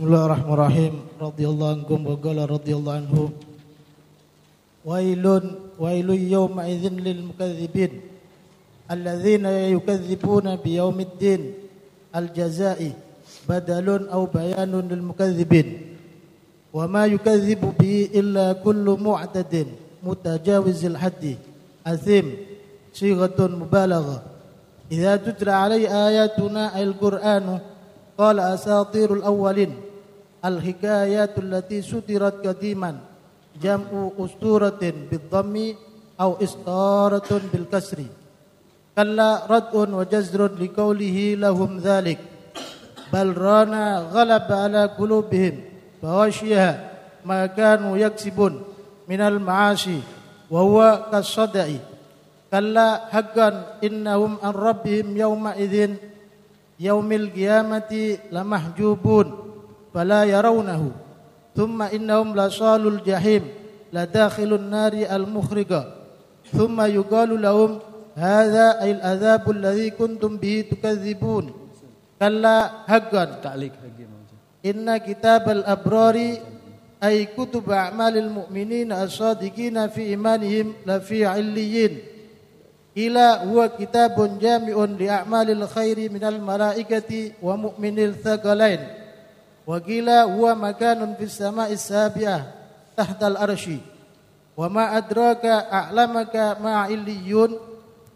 Bismillahirrahmanirrahim. Radhiyallahu ankum wa qala radhiyallahu anhu. Wailun wailun yawma idzin lil mukadzibin alladzina yukadzibuna biyaumiddin al-jazaa'i badalun aw bayanun lil mukadzibin. Wa ma yukadzibu bihi illa kullu mu'tadin mutajawizil haddi athim sighatun mubalagha. Idza tutla alai ayatuna al-Qur'anu qala asatirul awwalin الحكايات التي صدرت قديما جمع أسطورة بالضم أو إسطارة بالكسر. كلا ردء وجزر لقوله لهم ذلك بل رانا غلب على قلوبهم فغشيها ما كانوا يكسبون من المعاصي وهو كالصدع. كلا حقا إنهم عن ربهم يومئذ يوم القيامة لمحجوبون. فلا يرونه. ثم إنهم لصال الجحيم لداخل النار المخرجة. ثم يقال لهم هذا أي العذاب الذي كنتم به تكذبون. كلا حقا. إن كتاب الأبرار أي كتب أعمال المؤمنين الصادقين في إيمانهم لفي عليين. إلى هو كتاب جامع لأعمال الخير من الملائكة ومؤمن الثقلين. وقيل هو مكان في السماء السابعة تحت الأرش. وما أدراك أعلمك ما عليون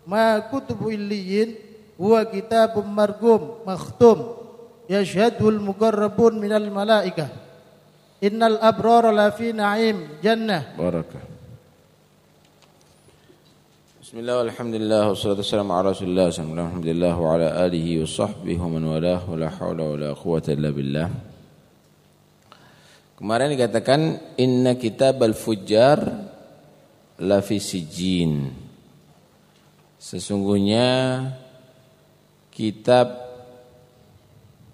ما كتب عليين هو كتاب مرقوم مختوم يشهده المقربون من الملائكة. إن الأبرار لفي نعيم جنة. بركة بسم الله والحمد لله والصلاة والسلام على رسول الله صلى الله الحمد لله وعلى آله وصحبه ومن والاه ولا حول ولا قوة إلا بالله. Kemarin dikatakan inna kitab al-fujjar la fi sijin. Sesungguhnya kitab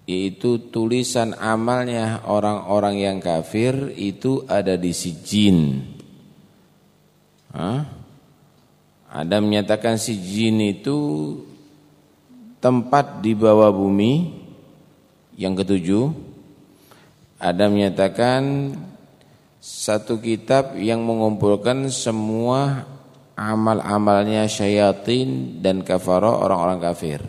yaitu tulisan amalnya orang-orang yang kafir itu ada di sijin. Hah? Ada menyatakan sijin itu tempat di bawah bumi yang ketujuh. Ada menyatakan satu kitab yang mengumpulkan semua amal-amalnya syayatin dan kafara orang-orang kafir.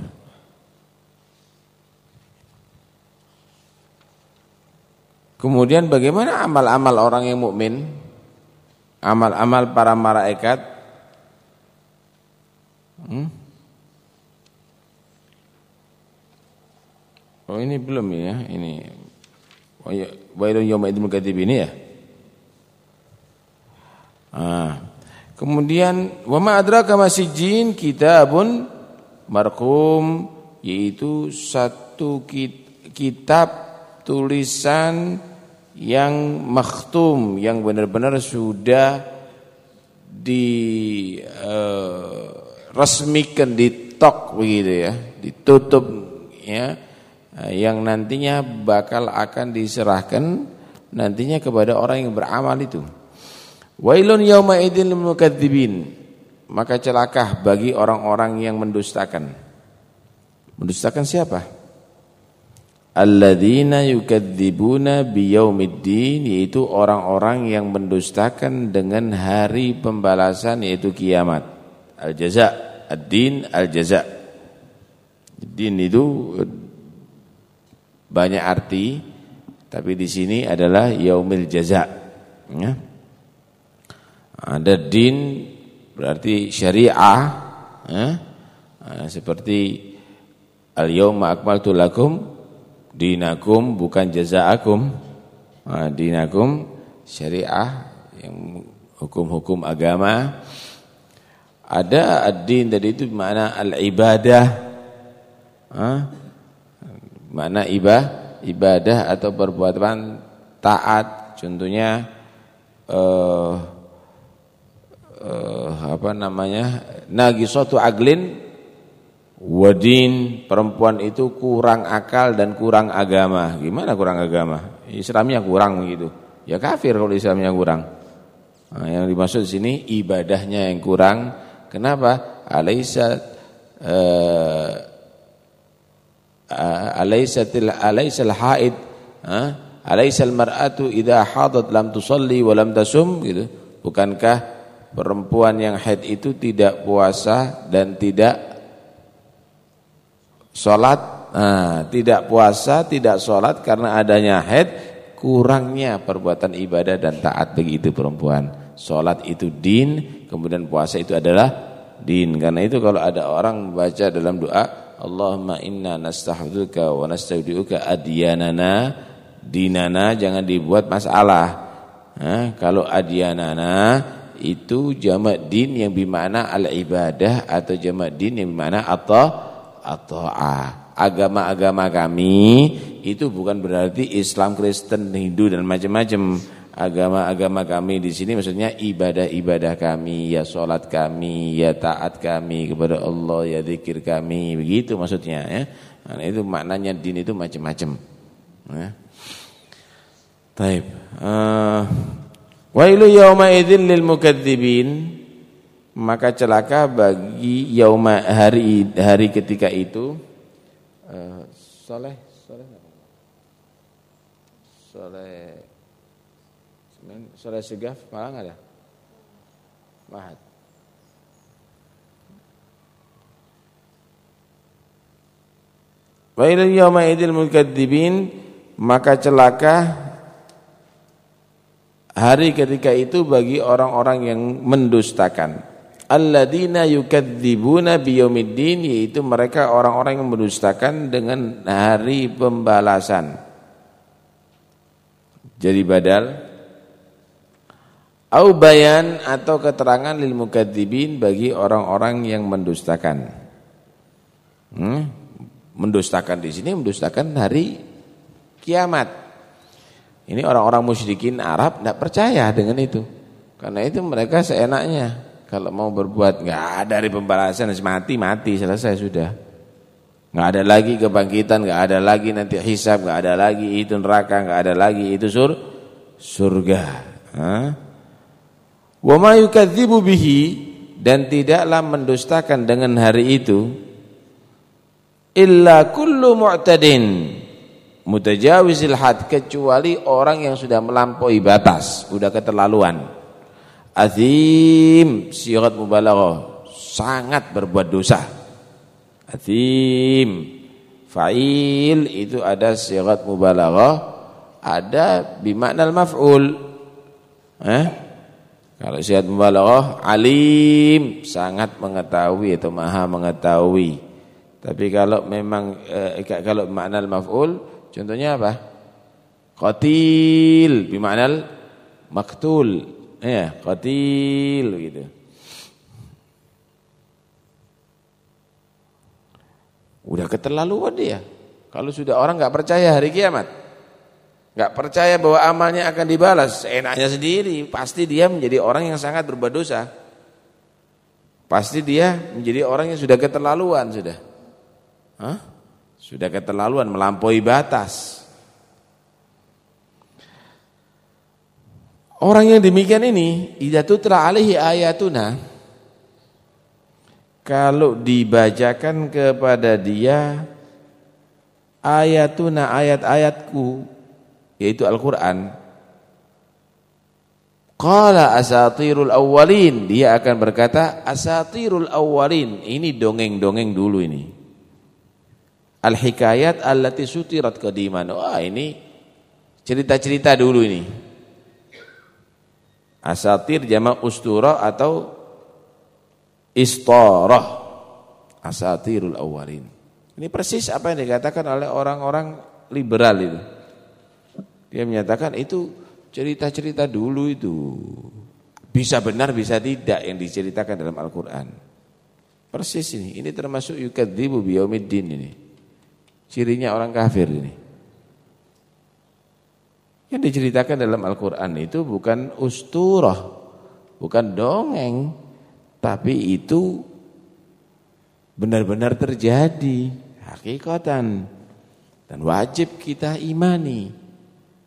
Kemudian bagaimana amal-amal orang yang mukmin? Amal-amal para malaikat? Hmm? Oh ini belum ya, ini. Wailun yawma idzil ini ya. Ah. Kemudian wa ma adraka masijin kitabun marqum yaitu satu kitab tulisan yang maktum yang benar-benar sudah diresmikan uh, ditok begitu ya ditutup ya yang nantinya bakal akan diserahkan nantinya kepada orang yang beramal itu. Wailun yauma idzin lil mukadzibin maka celakah bagi orang-orang yang mendustakan. Mendustakan siapa? Alladzina yukadzibuna biyaumiddin yaitu orang-orang yang mendustakan dengan hari pembalasan yaitu kiamat. Al-jaza ad-din al-jaza. Din itu banyak arti tapi di sini adalah yaumil jaza ya. ada din berarti syariah ya. seperti al-yauma akmaltu lakum dinakum bukan jazaakum nah, dinakum syariah yang hukum-hukum agama ada ad-din tadi itu makna al-ibadah makna ibah ibadah atau perbuatan taat contohnya uh, uh, apa namanya nagisatu aglin Wadin perempuan itu kurang akal dan kurang agama. Gimana kurang agama? Islamnya kurang begitu. Ya kafir kalau Islamnya kurang. Nah, yang dimaksud di sini ibadahnya yang kurang. Kenapa? Alaisa uh, alaisatil alaisal haid uh, alaisal mar'atu idza hadat lam tusalli wa lam tasum gitu. Bukankah perempuan yang haid itu tidak puasa dan tidak salat nah, tidak puasa tidak salat karena adanya haid kurangnya perbuatan ibadah dan taat begitu perempuan. Salat itu din kemudian puasa itu adalah din. Karena itu kalau ada orang baca dalam doa Allahumma inna nastahfiduka wa nastaudiuka adyanana dinana jangan dibuat masalah. Nah, kalau adyanana itu jamak din yang bermakna al-ibadah atau jamak din yang bermakna atau atau agama-agama kami itu bukan berarti Islam, Kristen, Hindu dan macam-macam. Agama-agama kami di sini maksudnya ibadah-ibadah kami, ya sholat kami, ya taat kami kepada Allah, ya zikir kami, begitu maksudnya ya. Nah, itu maknanya din itu macam-macam. Ya. Taib. Uh, Wailu yauma idzin lil mukadzibin maka celaka bagi yauma hari hari ketika itu uh, soleh soleh soleh soleh segaf malah nggak ada? Mahat. Wailu yauma idzil mukadzibin maka celaka hari ketika itu bagi orang-orang yang mendustakan. Alladzina yukadzibuna biyaumiddin yaitu mereka orang-orang yang mendustakan dengan hari pembalasan. Jadi badal au bayan atau keterangan lil mukadzibin bagi orang-orang yang mendustakan hmm? mendustakan di sini mendustakan hari kiamat ini orang-orang musyrikin Arab tidak percaya dengan itu. Karena itu mereka seenaknya. Kalau mau berbuat nggak ada dari pembalasan mati mati selesai sudah. Nggak ada lagi kebangkitan, nggak ada lagi nanti hisab, nggak ada lagi itu neraka, nggak ada lagi itu sur surga. Wa ma yukadzibu bihi dan tidaklah mendustakan dengan hari itu illa kullu mu'tadin mutajawizil had kecuali orang yang sudah melampaui batas, sudah keterlaluan. Azim sirat mubalaghah, sangat berbuat dosa. Azim fa'il itu ada sirat mubalaghah, ada bimaknal maf'ul. Eh? Kalau sirat mubalaghah alim, sangat mengetahui atau maha mengetahui. Tapi kalau memang eh, kalau makna maf'ul Contohnya apa? Qatil bimakna maktul. Ya, qatil gitu. Udah keterlaluan dia. Kalau sudah orang nggak percaya hari kiamat, nggak percaya bahwa amalnya akan dibalas, enaknya sendiri, pasti dia menjadi orang yang sangat berbuat dosa. Pasti dia menjadi orang yang sudah keterlaluan sudah. Hah? Sudah keterlaluan melampaui batas. Orang yang demikian ini idza alaihi ayatuna kalau dibacakan kepada dia ayatuna ayat-ayatku yaitu Al-Qur'an Qala asatirul awwalin dia akan berkata asatirul awwalin ini dongeng-dongeng dulu ini Al-hikayat allati sutirat qadiman. Wah, ini cerita-cerita dulu ini. Asatir jama' ustura atau istarah. Asatirul awalin. Ini persis apa yang dikatakan oleh orang-orang liberal itu. Dia menyatakan itu cerita-cerita dulu itu. Bisa benar, bisa tidak yang diceritakan dalam Al-Quran. Persis ini. Ini termasuk yukadzibu biyaumiddin ini. Cirinya orang kafir ini. Yang diceritakan dalam Al-Quran itu bukan usturah, bukan dongeng, tapi itu benar-benar terjadi, hakikatan. Dan wajib kita imani.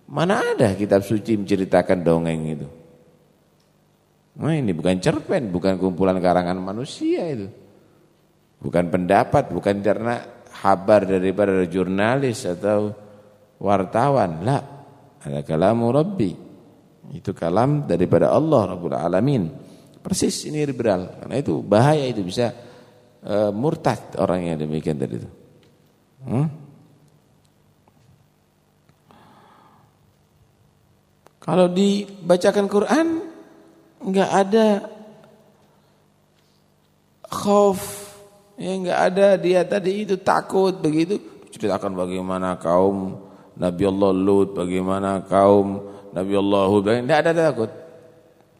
Mana ada kitab suci menceritakan dongeng itu? Nah ini bukan cerpen, bukan kumpulan karangan manusia itu. Bukan pendapat, bukan karena kabar daripada jurnalis atau wartawan. Lah, Ada kalamu Rabbi. Itu kalam daripada Allah Rabbul Alamin. Persis ini liberal. Karena itu bahaya itu bisa uh, murtad orang yang demikian tadi itu. Hmm? Kalau dibacakan Quran enggak ada khauf, ya enggak ada dia tadi itu takut begitu ceritakan bagaimana kaum Nabi Allah Lut, bagaimana kaum Nabi Allah Hud, enggak ada takut.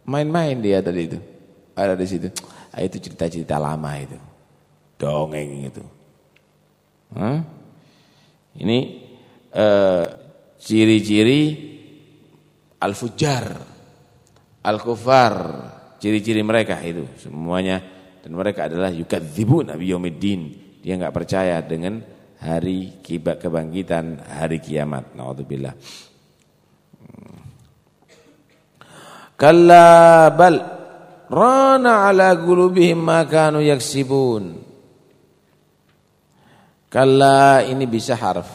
Main-main dia tadi itu. Ada di situ. Ah, itu cerita-cerita lama itu. Dongeng itu. Hah? Ini eh, ciri-ciri uh, al-fujar, al-kufar, ciri-ciri mereka itu semuanya dan mereka adalah yukadzibun nabi yaumiddin. Dia enggak percaya dengan hari kebangkitan hari kiamat. Nauzubillah. Kalla bal rana ala qulubihim ma kanu yaksibun. Kalla ini bisa harf.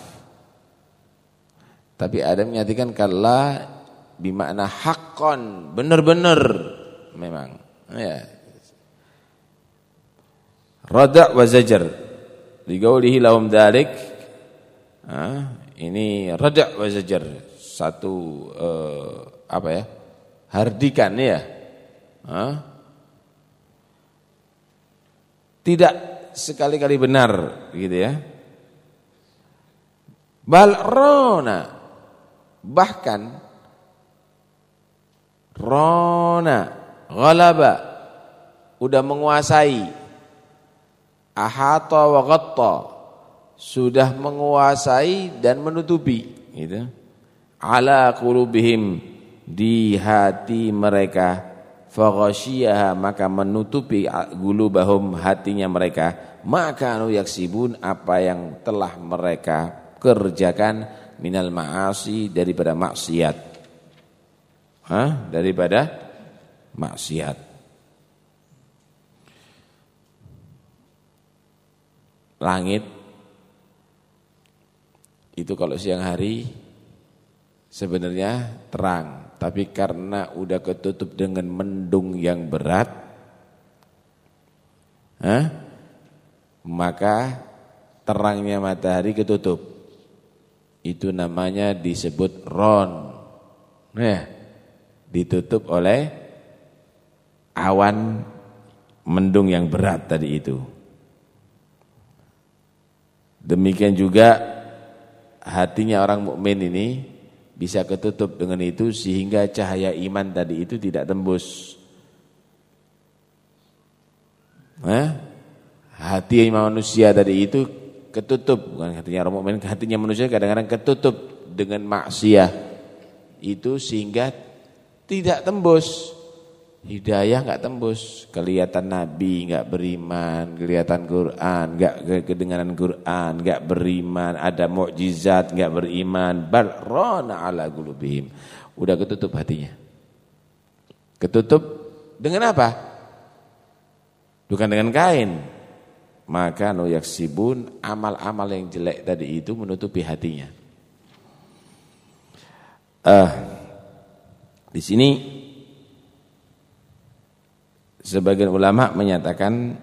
Tapi ada menyatakan kalla bimakna haqqan, benar-benar memang. Ya. Rada' wa zajar. Digaulihi lahum dalik. ini rada' wa zajar. Satu uh, apa ya? Hardikan ya. Ha? Tidak sekali-kali benar gitu ya. Balrona bahkan Rona Ghalaba. Udah menguasai. Ahata wa ghatta. Sudah menguasai dan menutupi gitu. Ala qulubihim Di hati mereka. Faghasyiyaha maka menutupi gulubahum hatinya mereka. Maka anu yaksibun apa yang telah mereka kerjakan minal ma'asi daripada maksiat Hah? daripada maksiat. Langit itu kalau siang hari sebenarnya terang, tapi karena udah ketutup dengan mendung yang berat, hah? maka terangnya matahari ketutup. Itu namanya disebut ron. Nah, ditutup oleh awan mendung yang berat tadi itu. Demikian juga hatinya orang mukmin ini bisa ketutup dengan itu sehingga cahaya iman tadi itu tidak tembus. Hah? Hati manusia tadi itu ketutup, bukan hatinya orang mukmin, hatinya manusia kadang-kadang ketutup dengan maksiat itu sehingga tidak tembus. Hidayah enggak tembus, kelihatan nabi enggak beriman, kelihatan Quran enggak kedengaran Quran enggak beriman, ada mukjizat enggak beriman, barrona ala qulubihim. Udah ketutup hatinya. Ketutup dengan apa? Bukan dengan kain. Maka no yaksibun amal-amal yang jelek tadi itu menutupi hatinya. Uh, di sini sebagian ulama menyatakan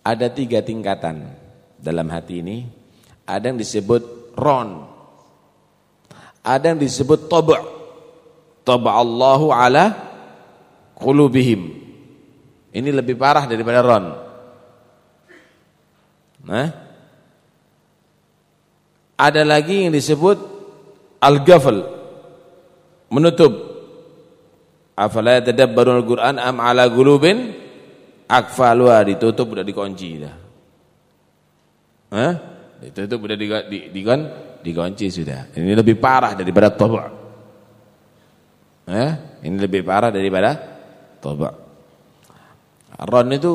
ada tiga tingkatan dalam hati ini. Ada yang disebut ron, ada yang disebut toba, toba Allahu ala kulubihim. Ini lebih parah daripada ron. Nah, ada lagi yang disebut al-ghafl, menutup afala yatadabbarun al-Qur'an am ala gulubin akfaluha ditutup udah dikunci dah. Hah? Ditutup udah di, di, di, dikunci sudah. Ini lebih parah daripada toba. Eh? Ini lebih parah daripada toba. Ron itu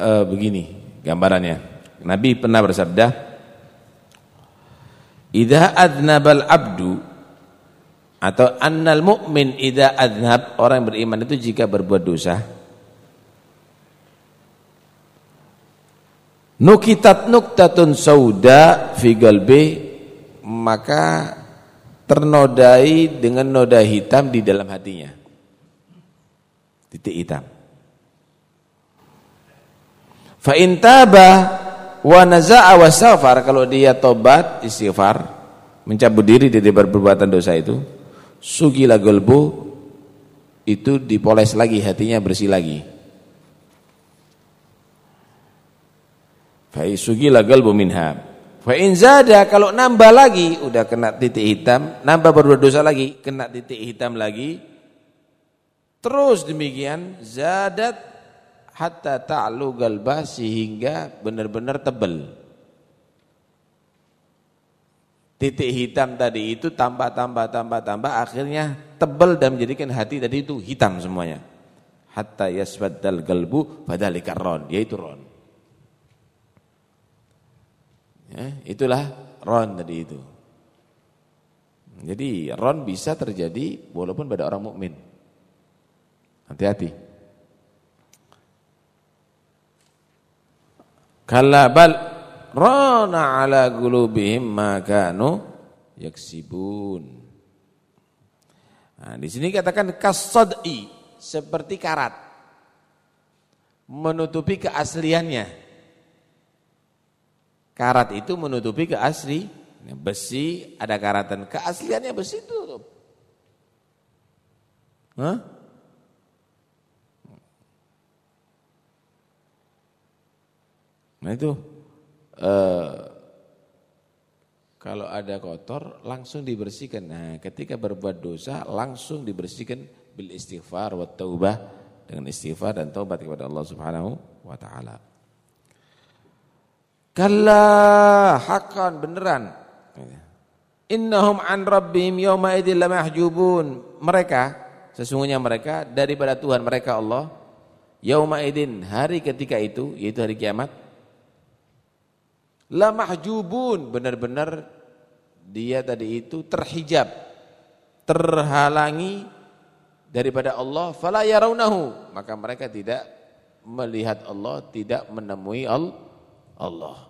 uh, begini gambarannya. Nabi pernah bersabda, "Idza adnabal abdu atau annal mu'min idza adhab orang beriman itu jika berbuat dosa nukitat nuktatun sauda fi galbi maka ternodai dengan noda hitam di dalam hatinya. Titik hitam. Fa in taba wa naza'a wastaghfar kalau dia tobat istighfar mencabut diri dari perbuatan dosa itu sugila golbu itu dipoles lagi hatinya bersih lagi. Fa sugila golbu minha. Fa in zada kalau nambah lagi udah kena titik hitam nambah berbuat dosa lagi kena titik hitam lagi. Terus demikian zadat hatta ta'lu galbah sehingga benar-benar tebal. Titik hitam tadi itu tambah tambah tambah tambah akhirnya tebal dan menjadikan hati tadi itu hitam semuanya. Hatta yasbaddal galbu fadzalika ron, yaitu ron. Ya, itulah ron tadi itu. Jadi ron bisa terjadi walaupun pada orang mukmin. Hati-hati. Kalla bal rana ala qulubihim ma kanu yaksibun. Nah, di sini katakan kasadi seperti karat menutupi keasliannya. Karat itu menutupi keasli besi ada karatan keasliannya besi itu. Nah itu eh, kalau ada kotor langsung dibersihkan. Nah, ketika berbuat dosa langsung dibersihkan bil istighfar wa taubah dengan istighfar dan taubat kepada Allah Subhanahu wa taala. Kalla haqqan beneran. Innahum an rabbihim yawma idzil lamahjubun. Mereka sesungguhnya mereka daripada Tuhan mereka Allah yauma idin hari ketika itu yaitu hari kiamat La mahjubun, benar-benar dia tadi itu terhijab, terhalangi daripada Allah, fala yarawnahu, maka mereka tidak melihat Allah, tidak menemui Allah.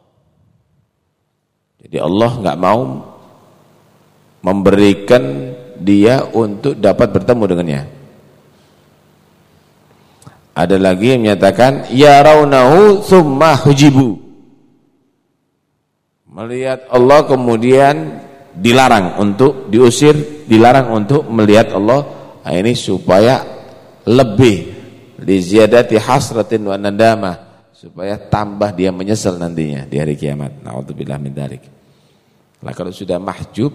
Jadi Allah enggak mau memberikan dia untuk dapat bertemu dengannya. Ada lagi yang menyatakan ya raunahu summa hujibu melihat Allah kemudian dilarang untuk diusir, dilarang untuk melihat Allah. Nah, ini supaya lebih li ziyadati hasratin wa nadamah, supaya tambah dia menyesal nantinya di hari kiamat. Nauzubillah min dzalik. Lah kalau sudah mahjub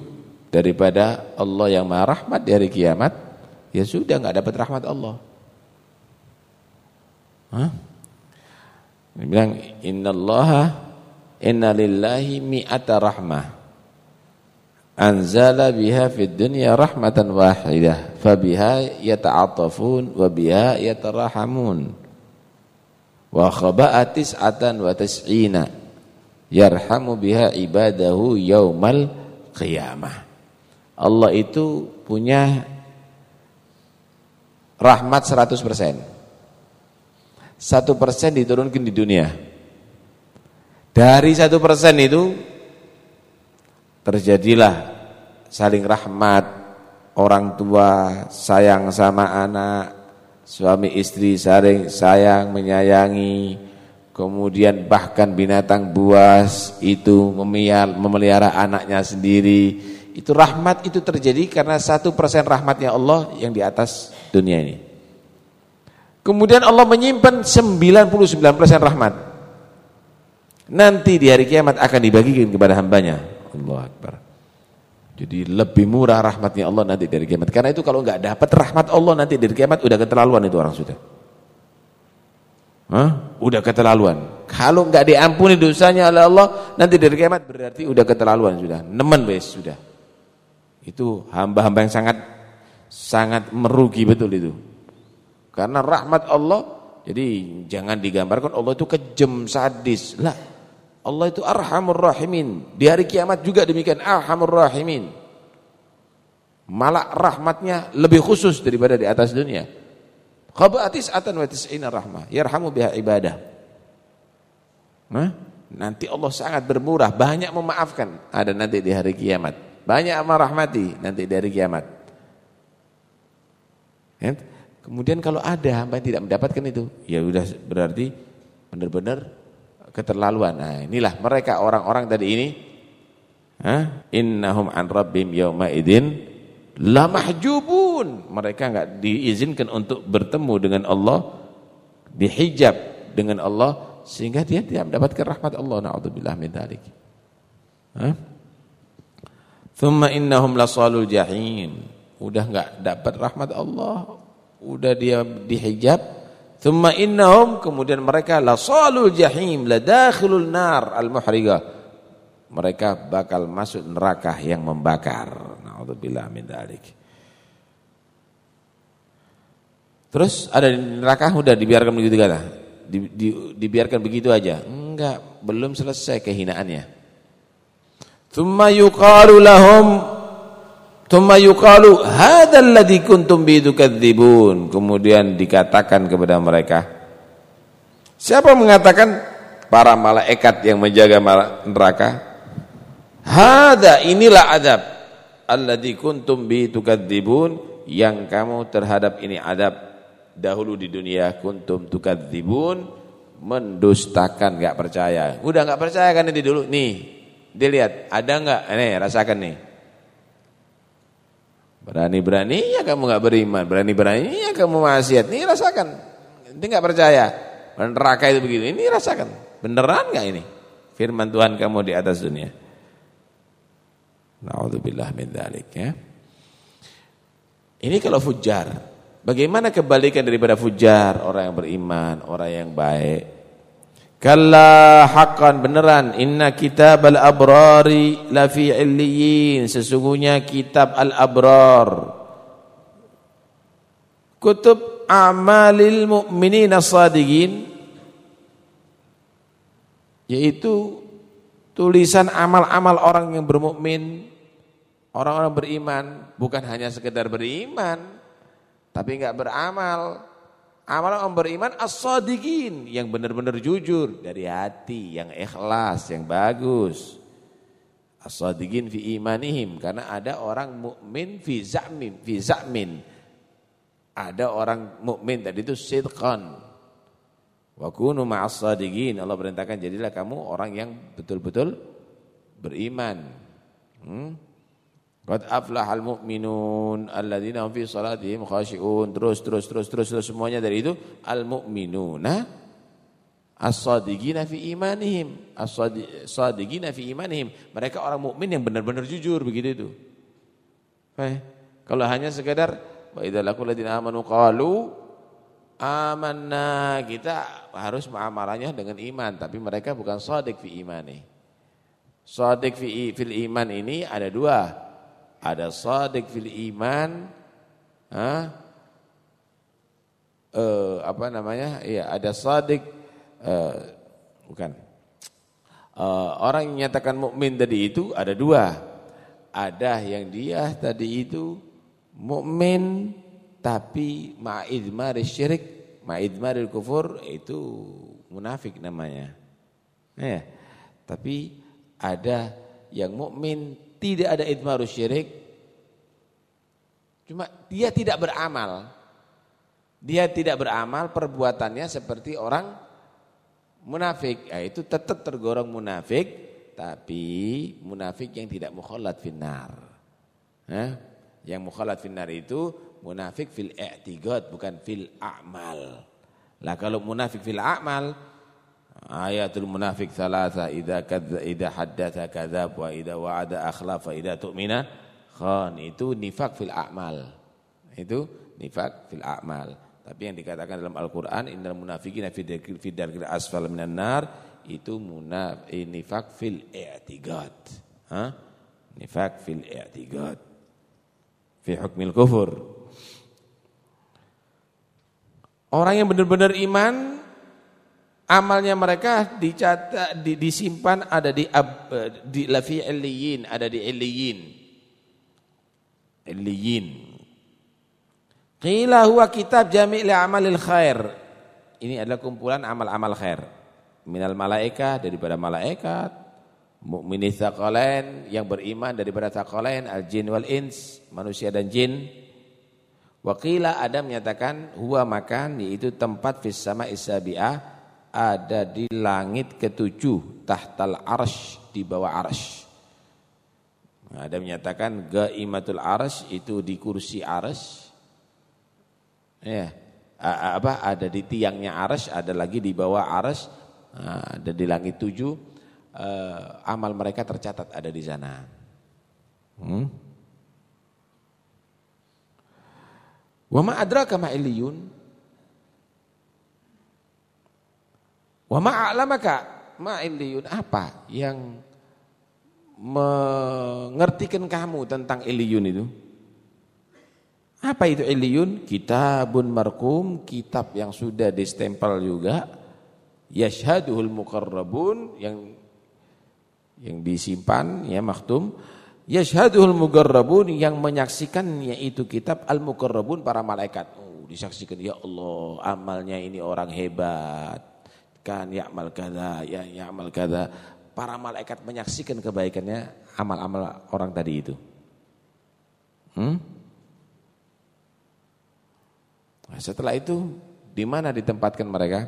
daripada Allah yang Maha Rahmat di hari kiamat, ya sudah enggak dapat rahmat Allah. Hah? Dia bilang innallaha Inna lillahi mi'ata rahmah. Anzala biha fid dunya rahmatan wahidah. Fabiha yata'atafun Wabiha yatarahamun. Wa khaba'a tis'atan wa tis'ina. Yarhamu biha ibadahu yaumal qiyamah. Allah itu punya rahmat 100% Satu persen diturunkan di dunia dari satu persen itu terjadilah saling rahmat, orang tua sayang sama anak, suami istri saling sayang menyayangi, kemudian bahkan binatang buas itu memelihara anaknya sendiri. Itu rahmat itu terjadi karena satu persen rahmatnya Allah yang di atas dunia ini. Kemudian Allah menyimpan 99% rahmat. Nanti di hari kiamat akan dibagikan kepada hambanya. Allah Akbar. Jadi lebih murah rahmatnya Allah nanti dari kiamat. Karena itu kalau enggak dapat rahmat Allah nanti dari kiamat udah keterlaluan itu orang sudah. Hah? Udah keterlaluan. Kalau enggak diampuni dosanya oleh Allah nanti dari kiamat berarti udah keterlaluan sudah. Nemen wes sudah. Itu hamba-hamba yang sangat sangat merugi betul itu. Karena rahmat Allah jadi jangan digambarkan Allah itu kejam sadis. Lah Allah itu arhamur rahimin. Di hari kiamat juga demikian arhamur rahimin. Malah rahmatnya lebih khusus daripada di atas dunia. Khaba'atis atan wa tis'ina rahmah. Yarhamu biha ibadah. Nah, nanti Allah sangat bermurah, banyak memaafkan. Ada nanti di hari kiamat. Banyak amal rahmati nanti dari kiamat. Ya? Kemudian kalau ada hamba yang tidak mendapatkan itu, ya sudah berarti benar-benar keterlaluan. Nah, inilah mereka orang-orang tadi ini. Ha? Innahum an rabbim yawma idin la mahjubun. Mereka enggak diizinkan untuk bertemu dengan Allah, dihijab dengan Allah sehingga dia tidak mendapatkan rahmat Allah. Nauzubillah min dzalik. Ha? Thumma innahum lasalul jahim. Udah enggak dapat rahmat Allah, udah dia dihijab thumma innahum kemudian mereka la salul jahim la dakhilul nar al muhriga mereka bakal masuk neraka yang membakar. Naudzubillah min dzalik terus ada di neraka? Udah dibiarkan begitu kata di, di, dibiarkan begitu aja? Enggak belum selesai kehinaannya. Thumma yuqalu lahum Thumma yuqalu hadzal ladzi kuntum bi tukadzibun. Kemudian dikatakan kepada mereka. Siapa mengatakan para malaikat yang menjaga neraka? Hadza inilah adab alladzi kuntum bi tukadzibun yang kamu terhadap ini adab dahulu di dunia kuntum tukadzibun mendustakan enggak percaya. Udah enggak percaya kan ini dulu nih. Dilihat ada enggak? Nih rasakan nih. Berani-beraninya kamu nggak beriman, berani-beraninya kamu maksiat. Ini rasakan. Ini nggak percaya. Neraka itu begitu. Ini rasakan. Beneran nggak ini? Firman Tuhan kamu di atas dunia. Nauzubillah min dzalik ya. Ini kalau fujar. Bagaimana kebalikan daripada fujar? Orang yang beriman, orang yang baik. Kalla haqqan beneran inna kitab al-abrari la fi illiyin sesungguhnya kitab al-abrar. Kutub amalil mu'minin as-sadiqin yaitu tulisan amal-amal orang yang bermukmin orang-orang beriman bukan hanya sekedar beriman tapi enggak beramal Amalan orang beriman as-sadiqin yang benar-benar jujur dari hati, yang ikhlas, yang bagus. As-sadiqin fi imanihim karena ada orang mukmin fi za'min, fi za'min. Ada orang mukmin tadi itu sidqan. Wa kunu ma'as sadiqin. Allah perintahkan jadilah kamu orang yang betul-betul beriman. Hmm? Qad aflahal mu'minun alladzina fi salatihim khashi'un. Terus terus terus terus terus semuanya dari itu al mu'minuna as-sadiqina fi imanihim. As-sadiqina fi imanihim. Mereka orang mukmin yang benar-benar jujur begitu itu. Baik. Kalau hanya sekedar wa idza laqul ladzina amanu qalu amanna kita harus muamalahnya dengan iman tapi mereka bukan shadiq fi imani. Shadiq fi fil iman ini ada dua ada sadiq fil iman, ha? Uh, apa namanya? Iya, ada sadiq uh, bukan. Uh, orang yang menyatakan mukmin tadi itu ada dua. Ada yang dia tadi itu mukmin tapi ma'idmaril syirik, ma'idmaril kufur itu munafik namanya. Ya. Tapi ada yang mukmin tidak ada idmarus syirik. Cuma dia tidak beramal. Dia tidak beramal perbuatannya seperti orang munafik. Ya, itu tetap tergolong munafik. Tapi munafik yang tidak mukhalat finnar. Eh? Yang mukhalat finnar itu munafik fil i'tigad bukan fil a'mal. Lah kalau munafik fil a'mal Ayatul munafik thalatha idza kadza idza haddatha kadzab wa idza wa'ada akhlafa idza tu'mina khan itu nifak fil a'mal. Itu nifak fil a'mal. Tapi yang dikatakan dalam Al-Qur'an innal munafiqina fi darkil asfal minan nar itu munaf eh, nifak fil i'tiqad. Ha? Nifak fil i'tiqad. Fi hukmil kufur. Orang yang benar-benar iman amalnya mereka dicatat di, disimpan ada di ab, di lafi illiyin ada di illiyin. Illiyin. Qila huwa kitab jami' li amalil khair. Ini adalah kumpulan amal-amal khair. Minal malaika daripada malaikat Mukmini tsaqalain yang beriman daripada tsaqalain al-jin wal ins, manusia dan jin. Wakila ada menyatakan huwa makan yaitu tempat fis sama isabiah ada di langit ketujuh tahtal arsh di bawah arsh. Ada menyatakan gaimatul arsh itu di kursi arsh. Ya, apa ada di tiangnya arsh, ada lagi di bawah arsh, ada di langit tujuh uh, amal mereka tercatat ada di sana. Hmm? Wa ma illiyun? Wa ma a'lamaka ma illiyun? Apa yang mengertikan kamu tentang illiyun itu? Apa itu illiyun? Kitabun markum, kitab yang sudah distempel juga. Yashhaduhul muqarrabun yang yang disimpan ya maktum yashhaduhul mugarrabun yang menyaksikan yaitu kitab al mugarrabun para malaikat oh disaksikan ya Allah amalnya ini orang hebat kan ya'mal kada ya ya'mal kada para malaikat menyaksikan kebaikannya amal-amal orang tadi itu. Hmm? nah, setelah itu di mana ditempatkan mereka?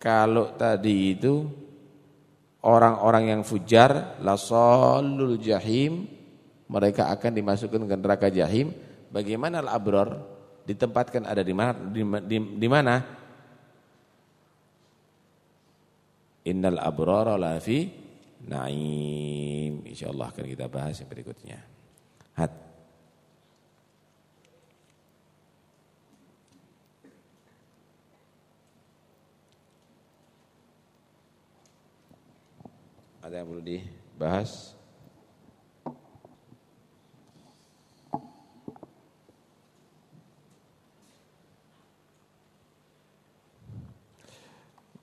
Kalau tadi itu orang-orang yang fujar lasallul jahim mereka akan dimasukkan ke neraka jahim. Bagaimana al-abrar ditempatkan ada di mana di, di, di mana innal abrara la fi naim. Insyaallah akan kita bahas yang berikutnya. Hat Ada yang perlu dibahas?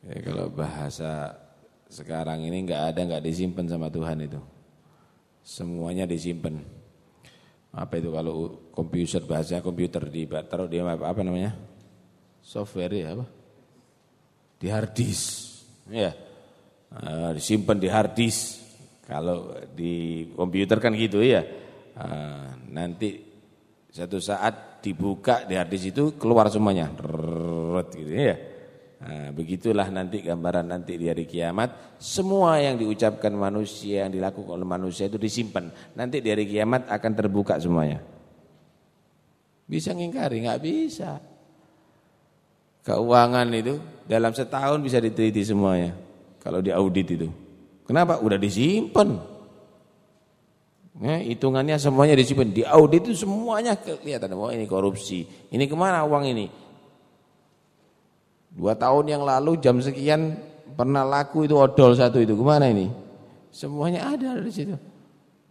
Ya, kalau bahasa sekarang ini nggak ada nggak disimpan sama Tuhan itu. Semuanya disimpan. Apa itu kalau komputer bahasa komputer di taruh di apa, apa namanya? Software ya apa? Di hard disk. Ya. Eh, disimpan di hard disk. Kalau di komputer kan gitu ya. Uh, nanti satu saat dibuka di hard disk itu keluar semuanya. Rrrr, gitu ya. Nah, begitulah nanti gambaran nanti di hari kiamat semua yang diucapkan manusia yang dilakukan oleh manusia itu disimpan nanti di hari kiamat akan terbuka semuanya bisa ngingkari nggak bisa keuangan itu dalam setahun bisa diteliti semuanya kalau di audit itu. Kenapa? Udah disimpan. Ya, hitungannya semuanya disimpan. Di audit itu semuanya kelihatan. Oh ini korupsi. Ini ke mana uang ini? Dua tahun yang lalu jam sekian pernah laku itu odol satu itu. Ke mana ini? Semuanya ada di situ.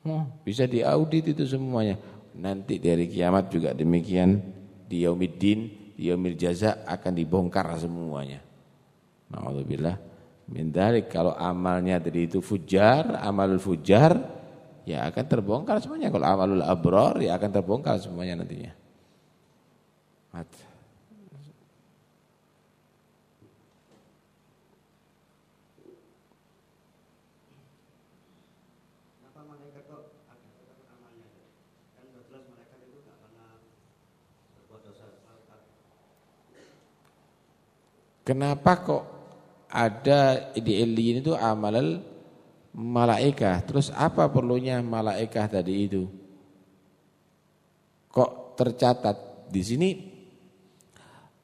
Oh, bisa diaudit itu semuanya. Nanti dari kiamat juga demikian. Di yaumiddin, di yaumil jaza akan dibongkar semuanya. Alhamdulillah min kalau amalnya tadi itu fujar, amalul fujar ya akan terbongkar semuanya. Kalau amalul abror ya akan terbongkar semuanya nantinya. Mat. Kenapa kok ada di Eliyin itu amal malaikah. Terus apa perlunya malaikah tadi itu? Kok tercatat di sini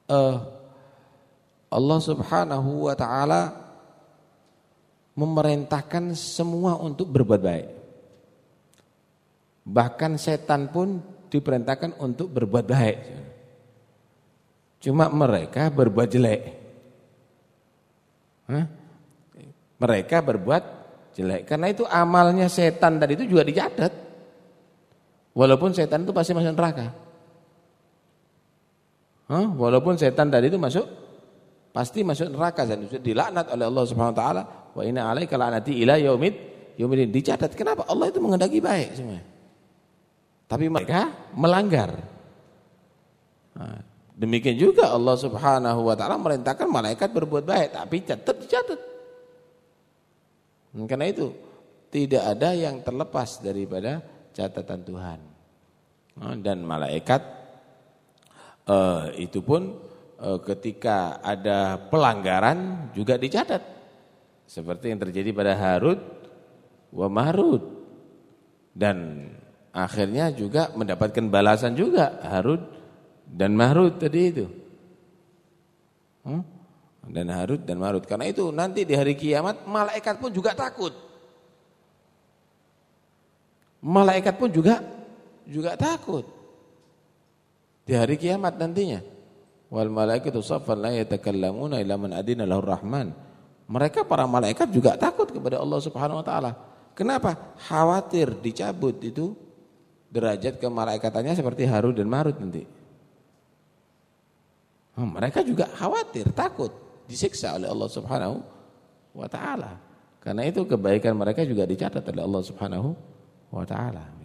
uh, Allah Subhanahu wa taala memerintahkan semua untuk berbuat baik. Bahkan setan pun diperintahkan untuk berbuat baik. Cuma mereka berbuat jelek. Mereka berbuat jelek. Karena itu amalnya setan tadi itu juga dicatat. Walaupun setan itu pasti masuk neraka. Walaupun setan tadi itu masuk pasti masuk neraka. Dan dilaknat oleh Allah Subhanahu wa taala. Wa inna alaika la'nati ila yaumid yaumidin. Dicatat kenapa Allah itu mengendaki baik semua tapi mereka melanggar. Nah, Demikian juga Allah Subhanahu wa taala merintahkan malaikat berbuat baik, tapi tetap dicatat. Karena itu tidak ada yang terlepas daripada catatan Tuhan. Nah, dan malaikat eh, itu pun eh, ketika ada pelanggaran juga dicatat. Seperti yang terjadi pada Harut wa Marut. Dan akhirnya juga mendapatkan balasan juga Harut dan Marut tadi itu. Hmm? Dan Harut dan Marut. Karena itu nanti di hari kiamat malaikat pun juga takut. Malaikat pun juga juga takut. Di hari kiamat nantinya. Wal malaikatu saffan la yatakallamuna illa man adina lahu rahman. Mereka para malaikat juga takut kepada Allah Subhanahu wa taala. Kenapa? Khawatir dicabut itu derajat kemalaikatannya seperti Harut dan Marut nanti. Oh, mereka juga khawatir, takut disiksa oleh Allah Subhanahu wa taala. Karena itu kebaikan mereka juga dicatat oleh Allah Subhanahu wa taala.